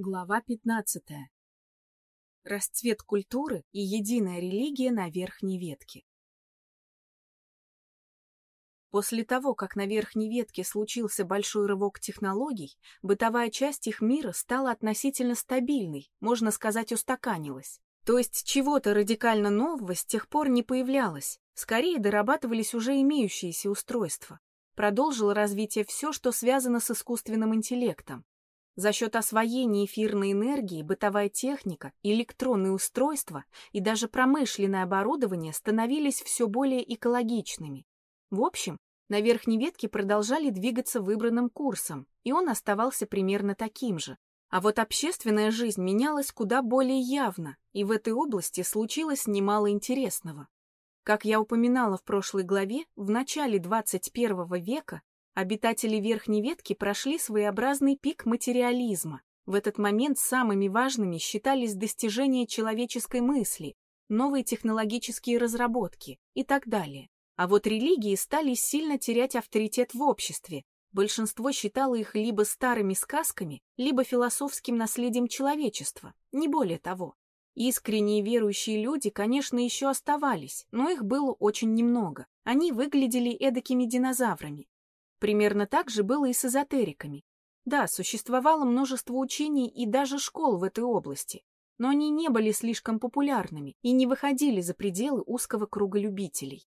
Глава 15. Расцвет культуры и единая религия на верхней ветке. После того, как на верхней ветке случился большой рывок технологий, бытовая часть их мира стала относительно стабильной, можно сказать, устаканилась. То есть чего-то радикально нового с тех пор не появлялось, скорее дорабатывались уже имеющиеся устройства. Продолжило развитие все, что связано с искусственным интеллектом, за счет освоения эфирной энергии бытовая техника, электронные устройства и даже промышленное оборудование становились все более экологичными. В общем, на верхней ветке продолжали двигаться выбранным курсом, и он оставался примерно таким же. А вот общественная жизнь менялась куда более явно, и в этой области случилось немало интересного. Как я упоминала в прошлой главе, в начале 21 века Обитатели верхней ветки прошли своеобразный пик материализма. В этот момент самыми важными считались достижения человеческой мысли, новые технологические разработки и так далее. А вот религии стали сильно терять авторитет в обществе. Большинство считало их либо старыми сказками, либо философским наследием человечества, не более того. Искренние верующие люди, конечно, еще оставались, но их было очень немного. Они выглядели эдакими динозаврами, Примерно так же было и с эзотериками. Да, существовало множество учений и даже школ в этой области, но они не были слишком популярными и не выходили за пределы узкого круга любителей.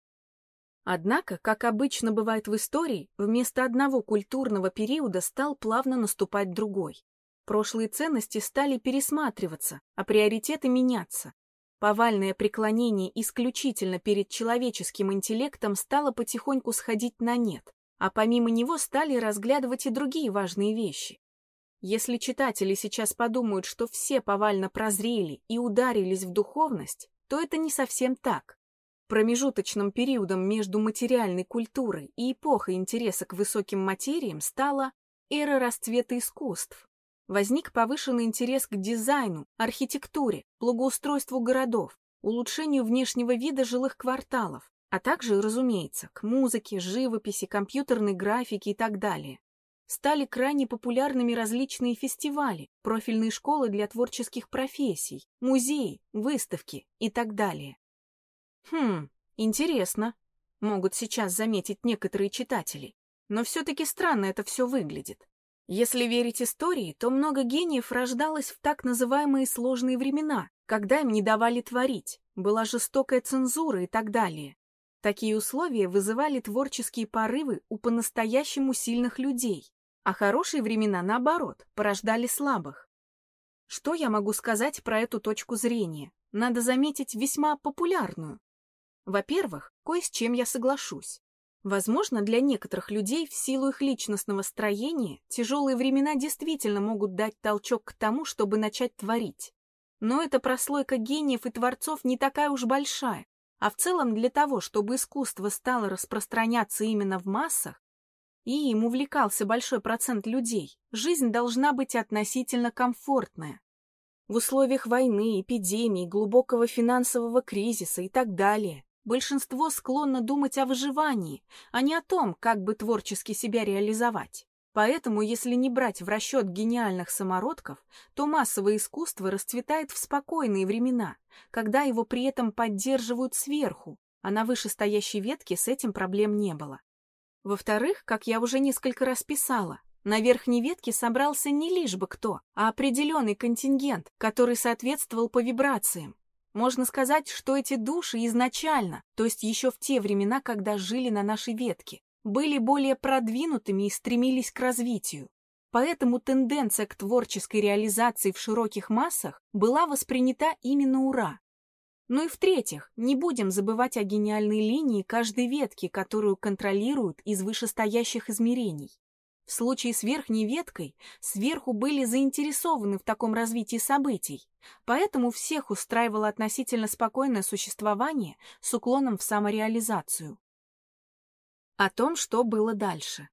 Однако, как обычно бывает в истории, вместо одного культурного периода стал плавно наступать другой. Прошлые ценности стали пересматриваться, а приоритеты меняться. Повальное преклонение исключительно перед человеческим интеллектом стало потихоньку сходить на нет а помимо него стали разглядывать и другие важные вещи. Если читатели сейчас подумают, что все повально прозрели и ударились в духовность, то это не совсем так. Промежуточным периодом между материальной культурой и эпохой интереса к высоким материям стала эра расцвета искусств. Возник повышенный интерес к дизайну, архитектуре, благоустройству городов, улучшению внешнего вида жилых кварталов, а также, разумеется, к музыке, живописи, компьютерной графике и так далее. Стали крайне популярными различные фестивали, профильные школы для творческих профессий, музеи, выставки и так далее. Хм, интересно, могут сейчас заметить некоторые читатели. Но все-таки странно это все выглядит. Если верить истории, то много гениев рождалось в так называемые сложные времена, когда им не давали творить, была жестокая цензура и так далее. Такие условия вызывали творческие порывы у по-настоящему сильных людей, а хорошие времена, наоборот, порождали слабых. Что я могу сказать про эту точку зрения? Надо заметить весьма популярную. Во-первых, кое с чем я соглашусь. Возможно, для некоторых людей в силу их личностного строения тяжелые времена действительно могут дать толчок к тому, чтобы начать творить. Но эта прослойка гениев и творцов не такая уж большая, а в целом для того, чтобы искусство стало распространяться именно в массах, и им увлекался большой процент людей, жизнь должна быть относительно комфортная. В условиях войны, эпидемии, глубокого финансового кризиса и так далее большинство склонно думать о выживании, а не о том, как бы творчески себя реализовать. Поэтому, если не брать в расчет гениальных самородков, то массовое искусство расцветает в спокойные времена, когда его при этом поддерживают сверху, а на вышестоящей ветке с этим проблем не было. Во-вторых, как я уже несколько раз писала, на верхней ветке собрался не лишь бы кто, а определенный контингент, который соответствовал по вибрациям. Можно сказать, что эти души изначально, то есть еще в те времена, когда жили на нашей ветке, были более продвинутыми и стремились к развитию. Поэтому тенденция к творческой реализации в широких массах была воспринята именно ура. Ну и в-третьих, не будем забывать о гениальной линии каждой ветки, которую контролируют из вышестоящих измерений. В случае с верхней веткой сверху были заинтересованы в таком развитии событий, поэтому всех устраивало относительно спокойное существование с уклоном в самореализацию. О том, что было дальше.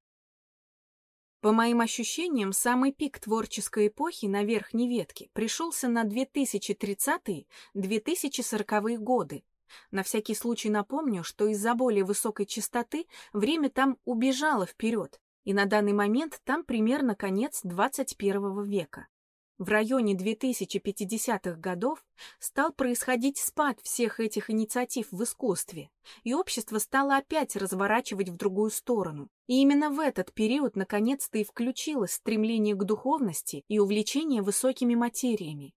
По моим ощущениям, самый пик творческой эпохи на верхней ветке пришелся на 2030-2040-е годы. На всякий случай напомню, что из-за более высокой частоты время там убежало вперед, и на данный момент там примерно конец 21 века. В районе 2050-х годов стал происходить спад всех этих инициатив в искусстве, и общество стало опять разворачивать в другую сторону. И именно в этот период наконец-то и включилось стремление к духовности и увлечение высокими материями.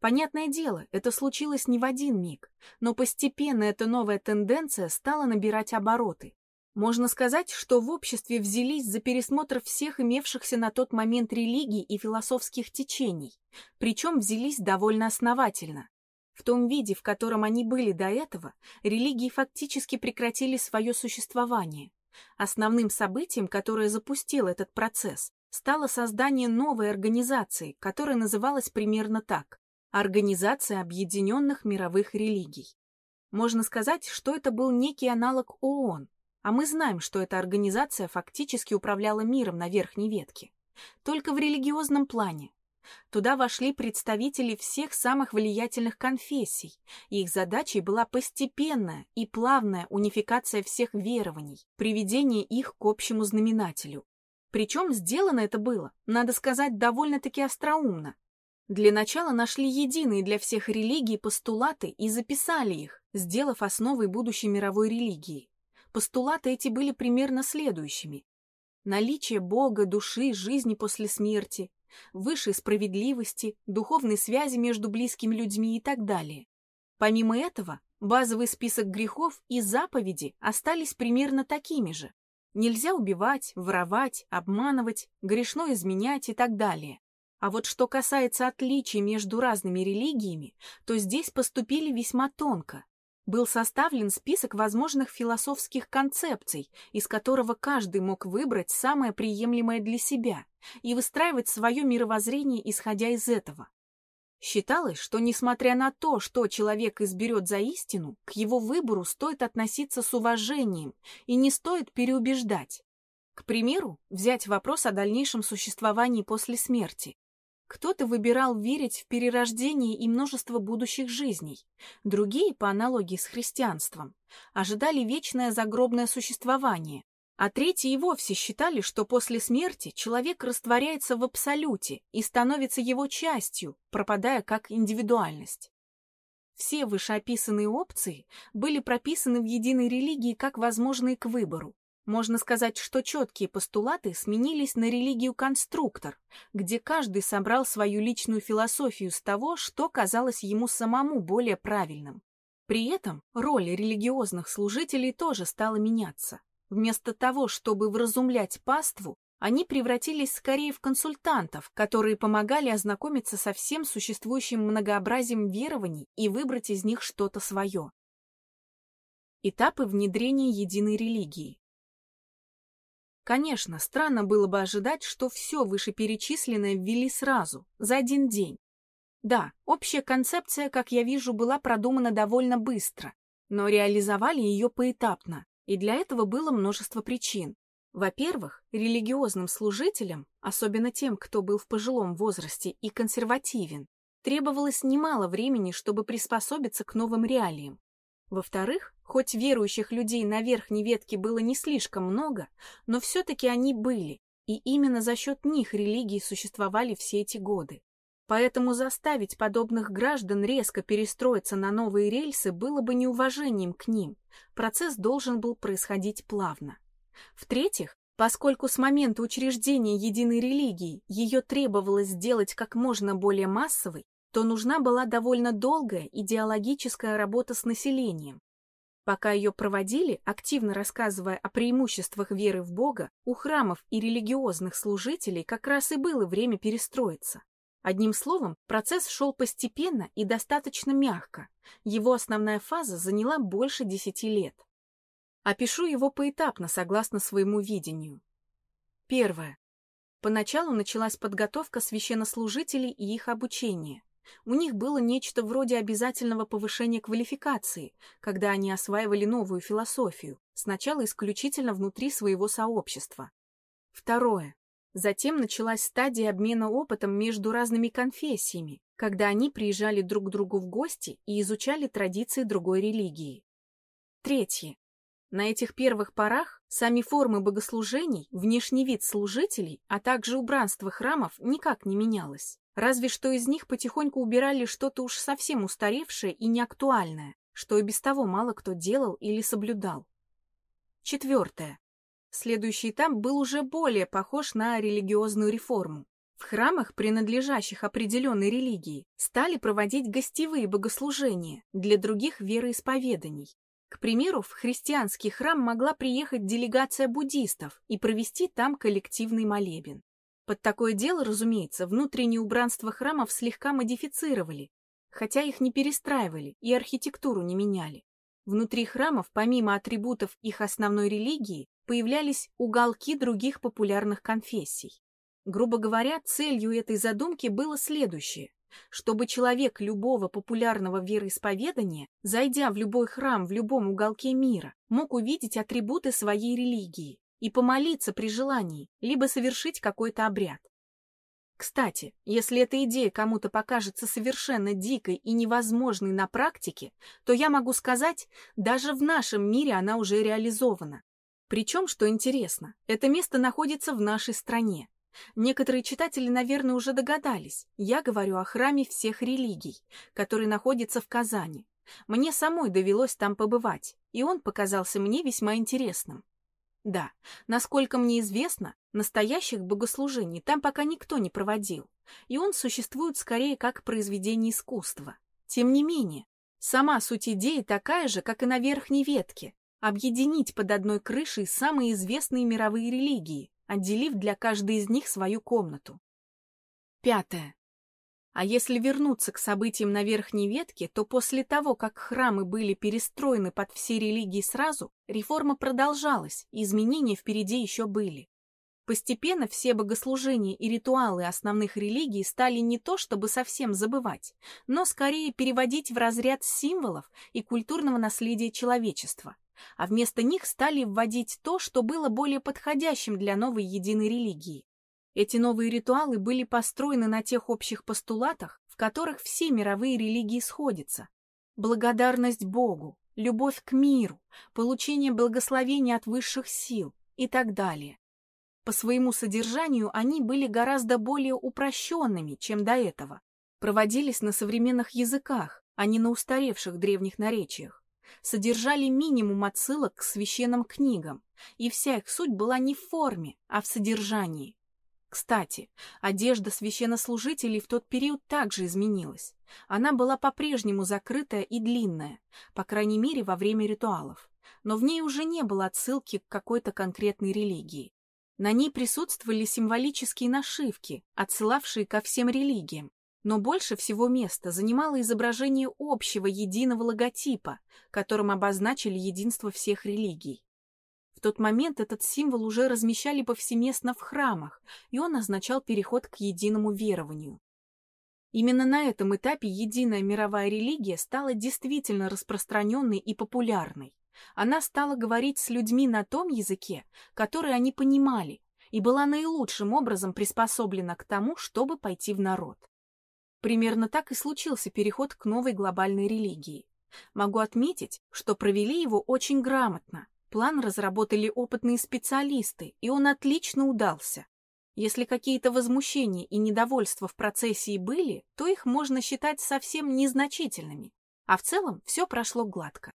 Понятное дело, это случилось не в один миг, но постепенно эта новая тенденция стала набирать обороты. Можно сказать, что в обществе взялись за пересмотр всех имевшихся на тот момент религий и философских течений, причем взялись довольно основательно. В том виде, в котором они были до этого, религии фактически прекратили свое существование. Основным событием, которое запустило этот процесс, стало создание новой организации, которая называлась примерно так – Организация Объединенных Мировых Религий. Можно сказать, что это был некий аналог ООН, а мы знаем, что эта организация фактически управляла миром на верхней ветке. Только в религиозном плане. Туда вошли представители всех самых влиятельных конфессий, и их задачей была постепенная и плавная унификация всех верований, приведение их к общему знаменателю. Причем сделано это было, надо сказать, довольно-таки остроумно. Для начала нашли единые для всех религий постулаты и записали их, сделав основой будущей мировой религии. Постулаты эти были примерно следующими. Наличие Бога, души, жизни после смерти, высшей справедливости, духовной связи между близкими людьми и так далее. Помимо этого, базовый список грехов и заповеди остались примерно такими же. Нельзя убивать, воровать, обманывать, грешно изменять и так далее. А вот что касается отличий между разными религиями, то здесь поступили весьма тонко был составлен список возможных философских концепций, из которого каждый мог выбрать самое приемлемое для себя и выстраивать свое мировоззрение, исходя из этого. Считалось, что несмотря на то, что человек изберет за истину, к его выбору стоит относиться с уважением и не стоит переубеждать. К примеру, взять вопрос о дальнейшем существовании после смерти. Кто-то выбирал верить в перерождение и множество будущих жизней, другие, по аналогии с христианством, ожидали вечное загробное существование, а третьи и вовсе считали, что после смерти человек растворяется в абсолюте и становится его частью, пропадая как индивидуальность. Все вышеописанные опции были прописаны в единой религии как возможные к выбору, можно сказать, что четкие постулаты сменились на религию-конструктор, где каждый собрал свою личную философию с того, что казалось ему самому более правильным. При этом роль религиозных служителей тоже стала меняться. Вместо того, чтобы вразумлять паству, они превратились скорее в консультантов, которые помогали ознакомиться со всем существующим многообразием верований и выбрать из них что-то свое. Этапы внедрения единой религии. Конечно, странно было бы ожидать, что все вышеперечисленное ввели сразу, за один день. Да, общая концепция, как я вижу, была продумана довольно быстро, но реализовали ее поэтапно, и для этого было множество причин. Во-первых, религиозным служителям, особенно тем, кто был в пожилом возрасте и консервативен, требовалось немало времени, чтобы приспособиться к новым реалиям. Во-вторых, хоть верующих людей на верхней ветке было не слишком много, но все-таки они были, и именно за счет них религии существовали все эти годы. Поэтому заставить подобных граждан резко перестроиться на новые рельсы было бы неуважением к ним. Процесс должен был происходить плавно. В-третьих, поскольку с момента учреждения единой религии ее требовалось сделать как можно более массовой, то нужна была довольно долгая идеологическая работа с населением. Пока ее проводили, активно рассказывая о преимуществах веры в Бога, у храмов и религиозных служителей как раз и было время перестроиться. Одним словом, процесс шел постепенно и достаточно мягко. Его основная фаза заняла больше десяти лет. Опишу его поэтапно, согласно своему видению. Первое. Поначалу началась подготовка священнослужителей и их обучение. У них было нечто вроде обязательного повышения квалификации, когда они осваивали новую философию, сначала исключительно внутри своего сообщества. Второе. Затем началась стадия обмена опытом между разными конфессиями, когда они приезжали друг к другу в гости и изучали традиции другой религии. Третье. На этих первых порах сами формы богослужений, внешний вид служителей, а также убранство храмов никак не менялось. Разве что из них потихоньку убирали что-то уж совсем устаревшее и неактуальное, что и без того мало кто делал или соблюдал. Четвертое. Следующий этап был уже более похож на религиозную реформу. В храмах, принадлежащих определенной религии, стали проводить гостевые богослужения для других вероисповеданий. К примеру, в христианский храм могла приехать делегация буддистов и провести там коллективный молебен. Под такое дело, разумеется, внутреннее убранство храмов слегка модифицировали, хотя их не перестраивали и архитектуру не меняли. Внутри храмов, помимо атрибутов их основной религии, появлялись уголки других популярных конфессий. Грубо говоря, целью этой задумки было следующее. Чтобы человек любого популярного вероисповедания, зайдя в любой храм в любом уголке мира, мог увидеть атрибуты своей религии и помолиться при желании, либо совершить какой-то обряд. Кстати, если эта идея кому-то покажется совершенно дикой и невозможной на практике, то я могу сказать, даже в нашем мире она уже реализована. Причем, что интересно, это место находится в нашей стране. Некоторые читатели, наверное, уже догадались. Я говорю о храме всех религий, который находится в Казани. Мне самой довелось там побывать, и он показался мне весьма интересным. Да, насколько мне известно, настоящих богослужений там пока никто не проводил, и он существует скорее как произведение искусства. Тем не менее, сама суть идеи такая же, как и на верхней ветке – объединить под одной крышей самые известные мировые религии, отделив для каждой из них свою комнату. Пятое. А если вернуться к событиям на верхней ветке, то после того, как храмы были перестроены под все религии сразу, реформа продолжалась, и изменения впереди еще были. Постепенно все богослужения и ритуалы основных религий стали не то чтобы совсем забывать, но скорее переводить в разряд символов и культурного наследия человечества, а вместо них стали вводить то, что было более подходящим для новой единой религии эти новые ритуалы были построены на тех общих постулатах, в которых все мировые религии сходятся. Благодарность Богу, любовь к миру, получение благословения от высших сил и так далее. По своему содержанию они были гораздо более упрощенными, чем до этого. Проводились на современных языках, а не на устаревших древних наречиях. Содержали минимум отсылок к священным книгам, и вся их суть была не в форме, а в содержании. Кстати, одежда священнослужителей в тот период также изменилась. Она была по-прежнему закрытая и длинная, по крайней мере, во время ритуалов. Но в ней уже не было отсылки к какой-то конкретной религии. На ней присутствовали символические нашивки, отсылавшие ко всем религиям. Но больше всего места занимало изображение общего единого логотипа, которым обозначили единство всех религий тот момент этот символ уже размещали повсеместно в храмах, и он означал переход к единому верованию. Именно на этом этапе единая мировая религия стала действительно распространенной и популярной. Она стала говорить с людьми на том языке, который они понимали, и была наилучшим образом приспособлена к тому, чтобы пойти в народ. Примерно так и случился переход к новой глобальной религии. Могу отметить, что провели его очень грамотно, План разработали опытные специалисты, и он отлично удался. Если какие-то возмущения и недовольства в процессе и были, то их можно считать совсем незначительными, а в целом все прошло гладко.